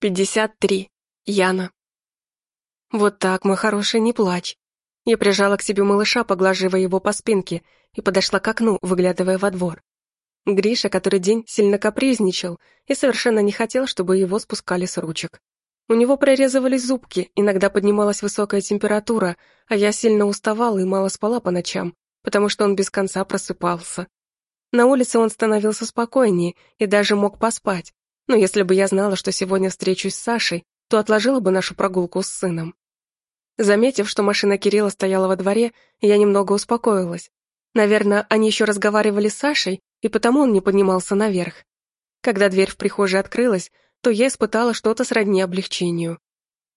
Пятьдесят три. Яна. Вот так, мой хороший, не плачь. Я прижала к себе малыша, поглаживая его по спинке, и подошла к окну, выглядывая во двор. Гриша, который день сильно капризничал и совершенно не хотел, чтобы его спускали с ручек. У него прорезывались зубки, иногда поднималась высокая температура, а я сильно уставала и мало спала по ночам, потому что он без конца просыпался. На улице он становился спокойнее и даже мог поспать, но если бы я знала, что сегодня встречусь с Сашей, то отложила бы нашу прогулку с сыном. Заметив, что машина Кирилла стояла во дворе, я немного успокоилась. Наверное, они еще разговаривали с Сашей, и потому он не поднимался наверх. Когда дверь в прихожей открылась, то я испытала что-то сродни облегчению.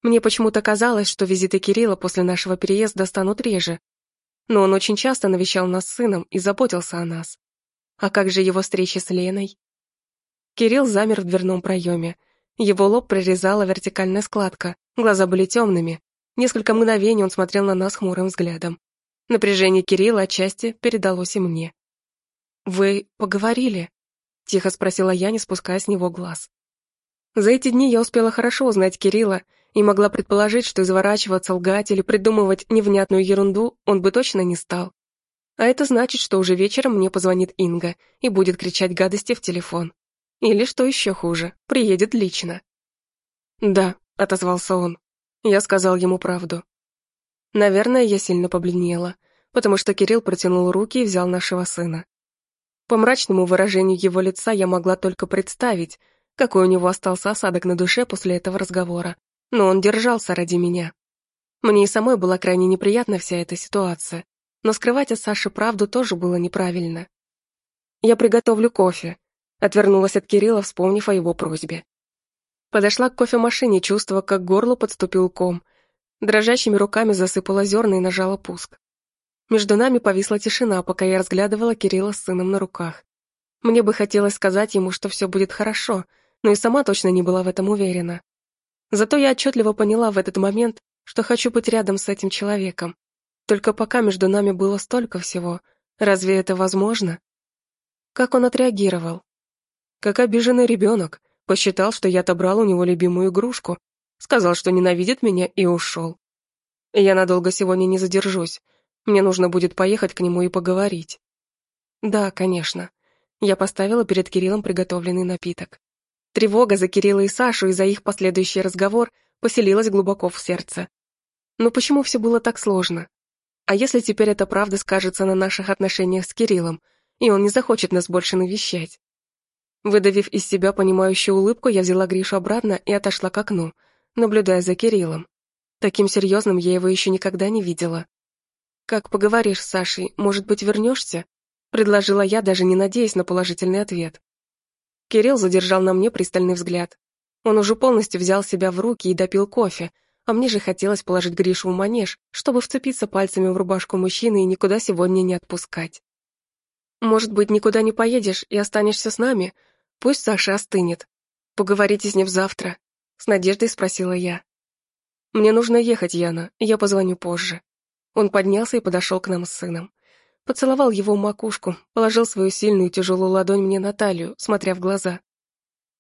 Мне почему-то казалось, что визиты Кирилла после нашего переезда станут реже. Но он очень часто навещал нас с сыном и заботился о нас. А как же его встречи с Леной? Кирилл замер в дверном проеме. Его лоб прорезала вертикальная складка, глаза были темными. Несколько мгновений он смотрел на нас хмурым взглядом. Напряжение Кирилла отчасти передалось и мне. «Вы поговорили?» — тихо спросила я, не спуская с него глаз. За эти дни я успела хорошо узнать Кирилла и могла предположить, что изворачиваться, лгать или придумывать невнятную ерунду он бы точно не стал. А это значит, что уже вечером мне позвонит Инга и будет кричать гадости в телефон. Или, что еще хуже, приедет лично. «Да», — отозвался он. Я сказал ему правду. Наверное, я сильно побледнела, потому что Кирилл протянул руки и взял нашего сына. По мрачному выражению его лица я могла только представить, какой у него остался осадок на душе после этого разговора. Но он держался ради меня. Мне и самой была крайне неприятна вся эта ситуация, но скрывать от Саши правду тоже было неправильно. «Я приготовлю кофе», Отвернулась от Кирилла, вспомнив о его просьбе. Подошла к кофемашине, чувствуя, как горло подступил ком. Дрожащими руками засыпала зерна и нажала пуск. Между нами повисла тишина, пока я разглядывала Кирилла с сыном на руках. Мне бы хотелось сказать ему, что все будет хорошо, но и сама точно не была в этом уверена. Зато я отчетливо поняла в этот момент, что хочу быть рядом с этим человеком. Только пока между нами было столько всего, разве это возможно? Как он отреагировал? Как обиженный ребенок, посчитал, что я отобрал у него любимую игрушку, сказал, что ненавидит меня и ушел. Я надолго сегодня не задержусь, мне нужно будет поехать к нему и поговорить. Да, конечно. Я поставила перед Кириллом приготовленный напиток. Тревога за Кирилла и Сашу и за их последующий разговор поселилась глубоко в сердце. Но почему все было так сложно? А если теперь эта правда скажется на наших отношениях с Кириллом, и он не захочет нас больше навещать? Выдавив из себя понимающую улыбку, я взяла Гришу обратно и отошла к окну, наблюдая за Кириллом. Таким серьезным я его еще никогда не видела. «Как поговоришь с Сашей, может быть, вернешься?» предложила я, даже не надеясь на положительный ответ. Кирилл задержал на мне пристальный взгляд. Он уже полностью взял себя в руки и допил кофе, а мне же хотелось положить Гришу в манеж, чтобы вцепиться пальцами в рубашку мужчины и никуда сегодня не отпускать. «Может быть, никуда не поедешь и останешься с нами?» Пусть Саша остынет. Поговорите с ним завтра, с надеждой спросила я. Мне нужно ехать, Яна, я позвоню позже. Он поднялся и подошел к нам с сыном. Поцеловал его макушку, положил свою сильную тяжелую ладонь мне на талию, смотря в глаза.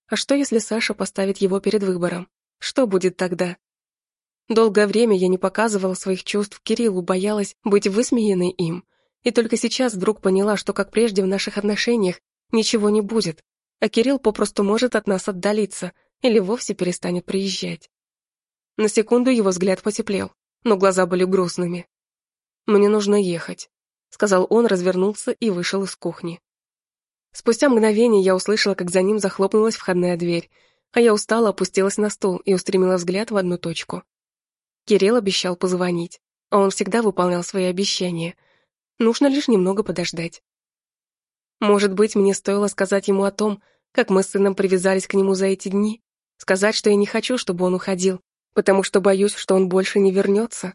А что, если Саша поставит его перед выбором? Что будет тогда? Долгое время я не показывала своих чувств Кириллу, боялась быть высмеянной им. И только сейчас вдруг поняла, что, как прежде в наших отношениях, ничего не будет а Кирилл попросту может от нас отдалиться или вовсе перестанет приезжать. На секунду его взгляд потеплел, но глаза были грустными. «Мне нужно ехать», — сказал он, развернулся и вышел из кухни. Спустя мгновение я услышала, как за ним захлопнулась входная дверь, а я устало опустилась на стул и устремила взгляд в одну точку. Кирилл обещал позвонить, а он всегда выполнял свои обещания. Нужно лишь немного подождать. Может быть, мне стоило сказать ему о том, как мы с сыном привязались к нему за эти дни, сказать, что я не хочу, чтобы он уходил, потому что боюсь, что он больше не вернется.